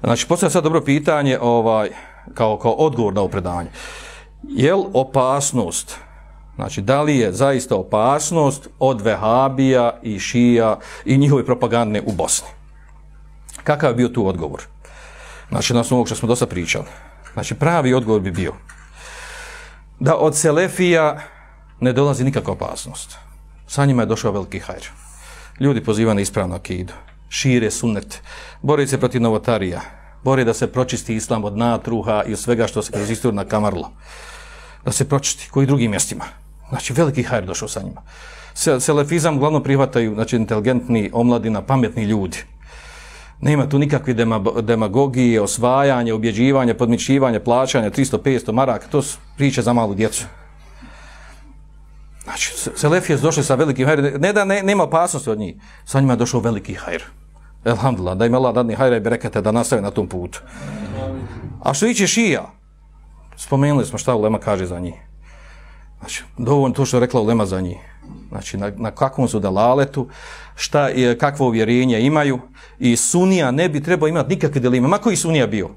Znači, postoje sad dobro pitanje, ovaj, kao, kao odgovor na ovo. Je li opasnost, znači, da li je zaista opasnost od vehabija i šija i njihove propagandne u Bosni? Kakav je bio tu odgovor? Znači, na osnovu što smo dosta pričali. Znači, pravi odgovor bi bio da od Selefija ne dolazi nikakva opasnost. Sa njima je došao veliki hajr. Ljudi pozivani ispravno akidu, šire sunnet, bore se protiv novotarija, bore da se pročisti islam od natruha i od svega što se kroz istoriju nakamarlo. Da se pročisti, koji drugim mjestima. Znači, veliki hajr došao sa njima. Selefizam glavno prihvataju, znači, inteligentni, omladina, pametni ljudi. Nema tu nikakve demagogije, osvajanje, objeđivanje, podmičivanje, plaćanje, 300-500 maraka, to su priče za malu djecu. Znači, Selefije su došli sa velikim hajr, ne da ne, nema opasnosti od njih, sa njima je došao veliki hajr. Elhamdulillah, da im Allah dadni hajra i berekete da nastave na tom putu. A što iće šija? Spomenuli smo šta Ulema kaže za njih. Znači, dovoljno to što je rekla Ulema za njih. Znači, na, na kakvom su dalaletu, šta, kakvo uvjerenje imaju. I sunija ne bi trebao imati nikakve dileme. Ma koji sunija bio?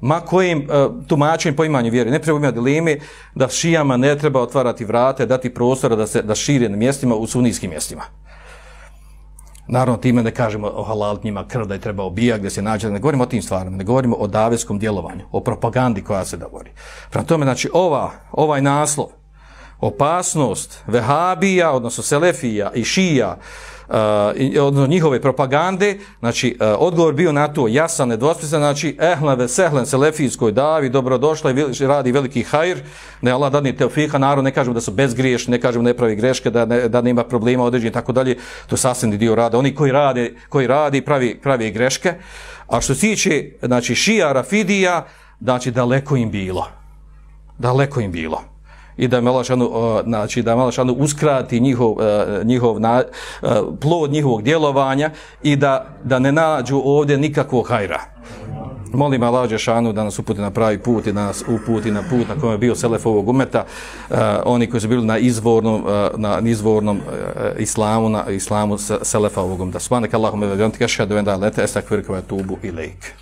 Ma kojim uh, e, tumačenjem poimanju vjeri? Ne treba imati dileme da šijama ne treba otvarati vrate, dati prostora da se da šire na mjestima u sunijskim mjestima. Naravno, time ne kažemo o halal njima krv da je treba obija gdje se nađe, ne govorimo o tim stvarima, ne govorimo o davetskom djelovanju, o propagandi koja se govori. Prema tome, znači, ova, ovaj naslov, opasnost vehabija, odnosno selefija i šija, uh, odnosno njihove propagande, znači uh, odgovor bio na to jasan, nedvospisan, znači ehleve vesehlen selefijskoj davi, dobrodošla i radi veliki hajr, ne Allah dadni teofika, narod ne kažemo da su bezgriješni, ne kažemo ne pravi greške, da, ne, da nema problema određenje, tako dalje, to je sasvim dio rada. Oni koji rade, koji radi pravi, pravi greške, a što se tiče, znači, šija, rafidija, znači, daleko im bilo. Daleko im bilo i da Melašanu znači da Melašanu uskrati njihov e, njihov na, e, plod njihovog djelovanja i da da ne nađu ovdje nikakvog hajra. Molim Allah Đešanu da nas uputi na pravi put i da nas uputi na put na kojem je bio Selef ovog umeta, uh, oni koji su bili na izvornom, uh, na izvornom uh, islamu, na islamu Selefa ovog umeta. Svanak Allahum evantika šadu enda lete estakvirkava tubu i lejk.